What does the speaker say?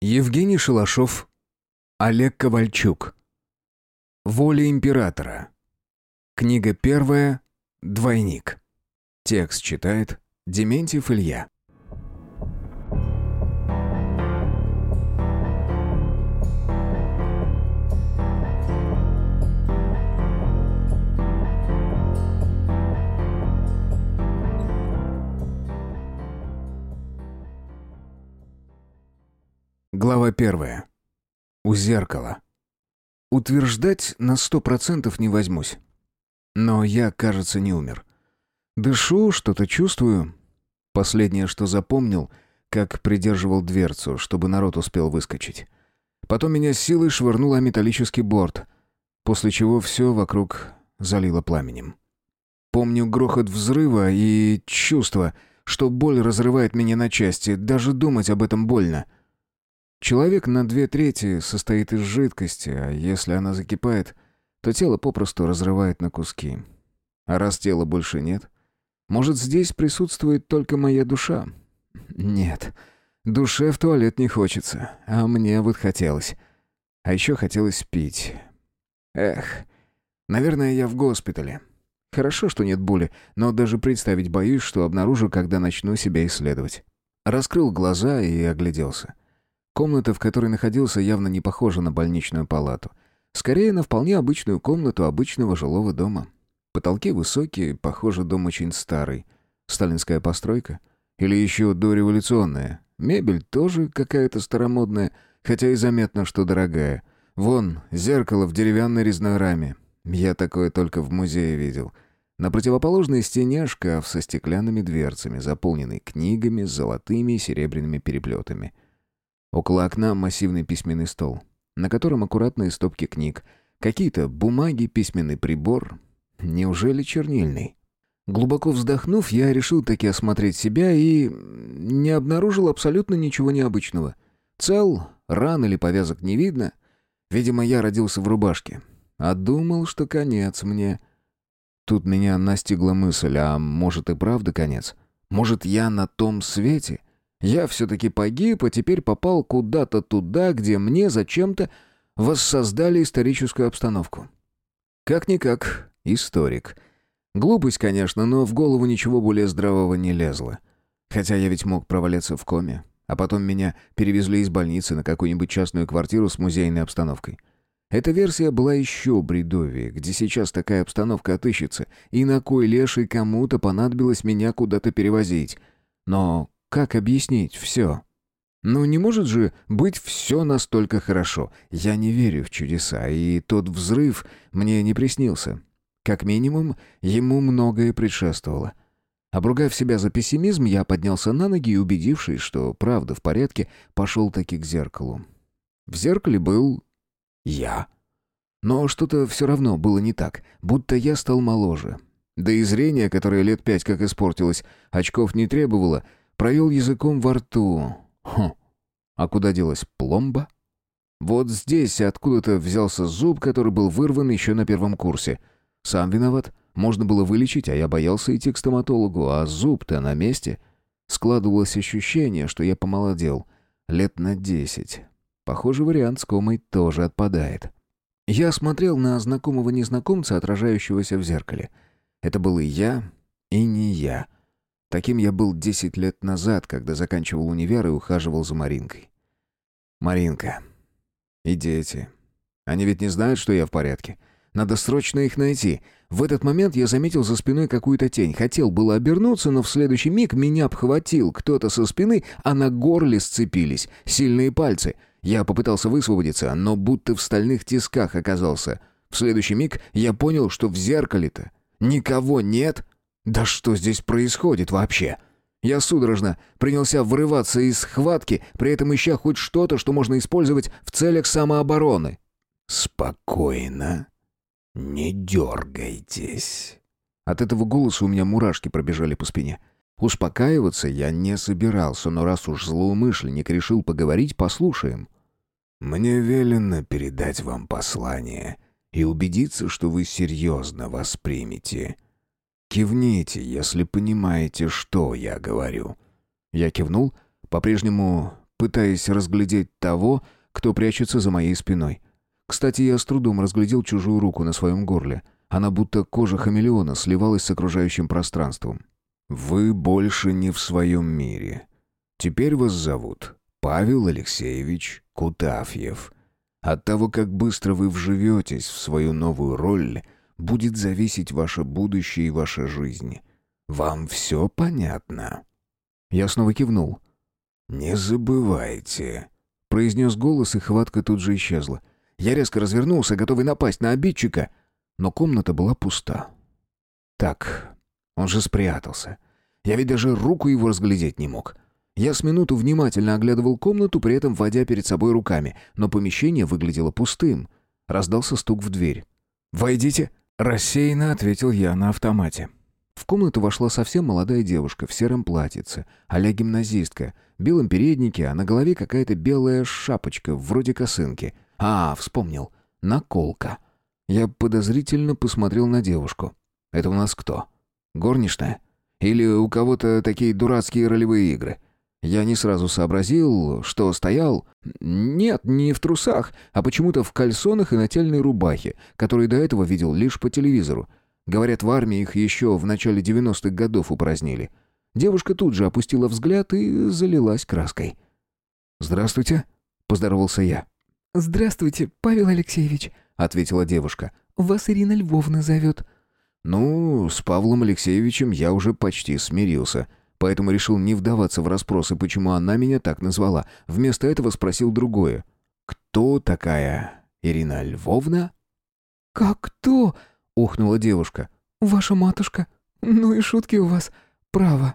Евгений Шалашов, Олег Ковальчук. Воля императора. Книга первая. Двойник. Текст читает Дементьев Илья. Глава первая. У зеркала. Утверждать на сто процентов не возьмусь. Но я, кажется, не умер. Дышу, что-то чувствую. Последнее, что запомнил, как придерживал дверцу, чтобы народ успел выскочить. Потом меня силой швырнуло металлический борт, после чего все вокруг залило пламенем. Помню грохот взрыва и чувство, что боль разрывает меня на части. Даже думать об этом больно — Человек на две трети состоит из жидкости, а если она закипает, то тело попросту разрывает на куски. А раз тела больше нет, может, здесь присутствует только моя душа? Нет, душе в туалет не хочется, а мне вот хотелось. А еще хотелось пить. Эх, наверное, я в госпитале. Хорошо, что нет боли, но даже представить боюсь, что обнаружу, когда начну себя исследовать. Раскрыл глаза и огляделся. Комната, в которой находился, явно не похожа на больничную палату. Скорее, на вполне обычную комнату обычного жилого дома. Потолки высокие, похоже, дом очень старый. Сталинская постройка? Или еще дореволюционная? Мебель тоже какая-то старомодная, хотя и заметно, что дорогая. Вон, зеркало в деревянной резной раме. Я такое только в музее видел. На противоположной стене шкаф со стеклянными дверцами, заполненный книгами с золотыми и серебряными переплетами. Около окна массивный письменный стол, на котором аккуратные стопки книг, какие-то бумаги, письменный прибор. Неужели чернильный? Глубоко вздохнув, я решил таки осмотреть себя и не обнаружил абсолютно ничего необычного. Цел, ран или повязок не видно. Видимо, я родился в рубашке. А думал, что конец мне. Тут меня настигла мысль, а может и правда конец? Может, я на том свете? Я все-таки погиб, а теперь попал куда-то туда, где мне зачем-то воссоздали историческую обстановку. Как-никак, историк. Глупость, конечно, но в голову ничего более здравого не лезло. Хотя я ведь мог проваляться в коме, а потом меня перевезли из больницы на какую-нибудь частную квартиру с музейной обстановкой. Эта версия была еще бредовее, где сейчас такая обстановка отыщется, и на кой леший кому-то понадобилось меня куда-то перевозить. Но как объяснить все? Ну, не может же быть все настолько хорошо. Я не верю в чудеса, и тот взрыв мне не приснился. Как минимум, ему многое предшествовало. Обругав себя за пессимизм, я поднялся на ноги и, убедившись, что правда в порядке, пошел таки к зеркалу. В зеркале был... я. Но что-то все равно было не так, будто я стал моложе. Да и зрение, которое лет пять как испортилось, очков не требовало, Провел языком во рту. Хм. А куда делась пломба? Вот здесь откуда-то взялся зуб, который был вырван еще на первом курсе. Сам виноват. Можно было вылечить, а я боялся идти к стоматологу, а зуб-то на месте. Складывалось ощущение, что я помолодел. Лет на десять. Похоже, вариант с комой тоже отпадает. Я смотрел на знакомого незнакомца, отражающегося в зеркале. Это был и я, и не я. Таким я был десять лет назад, когда заканчивал универ и ухаживал за Маринкой. Маринка. И дети. Они ведь не знают, что я в порядке. Надо срочно их найти. В этот момент я заметил за спиной какую-то тень. Хотел было обернуться, но в следующий миг меня обхватил кто-то со спины, а на горле сцепились сильные пальцы. Я попытался высвободиться, но будто в стальных тисках оказался. В следующий миг я понял, что в зеркале-то никого нет, да что здесь происходит вообще? Я судорожно принялся вырываться из схватки, при этом ища хоть что-то, что можно использовать в целях самообороны. «Спокойно. Не дергайтесь». От этого голоса у меня мурашки пробежали по спине. Успокаиваться я не собирался, но раз уж злоумышленник решил поговорить, послушаем. «Мне велено передать вам послание и убедиться, что вы серьезно воспримете». Кивните, если понимаете, что я говорю». Я кивнул, по-прежнему пытаясь разглядеть того, кто прячется за моей спиной. Кстати, я с трудом разглядел чужую руку на своем горле. Она будто кожа хамелеона сливалась с окружающим пространством. «Вы больше не в своем мире. Теперь вас зовут Павел Алексеевич Кутафьев. От того, как быстро вы вживетесь в свою новую роль, будет зависеть ваше будущее и ваша жизнь. Вам все понятно?» Я снова кивнул. «Не забывайте», — произнес голос, и хватка тут же исчезла. Я резко развернулся, готовый напасть на обидчика, но комната была пуста. Так, он же спрятался. Я ведь даже руку его разглядеть не мог. Я с минуту внимательно оглядывал комнату, при этом вводя перед собой руками, но помещение выглядело пустым. Раздался стук в дверь. «Войдите!» — рассеянно ответил я на автомате. В комнату вошла совсем молодая девушка в сером платьице, а гимназистка, белом переднике, а на голове какая-то белая шапочка, вроде косынки. А, вспомнил. Наколка. Я подозрительно посмотрел на девушку. «Это у нас кто? Горничная? Или у кого-то такие дурацкие ролевые игры?» Я не сразу сообразил, что стоял... Нет, не в трусах, а почему-то в кальсонах и нательной рубахе, которые до этого видел лишь по телевизору. Говорят, в армии их еще в начале 90-х годов упразднили. Девушка тут же опустила взгляд и залилась краской. «Здравствуйте», — поздоровался я. «Здравствуйте, Павел Алексеевич», — ответила девушка. «Вас Ирина Львовна зовет». «Ну, с Павлом Алексеевичем я уже почти смирился, поэтому решил не вдаваться в расспросы, почему она меня так назвала. Вместо этого спросил другое. «Кто такая Ирина Львовна?» «Как кто?» ухнула девушка. «Ваша матушка? Ну и шутки у вас. Право».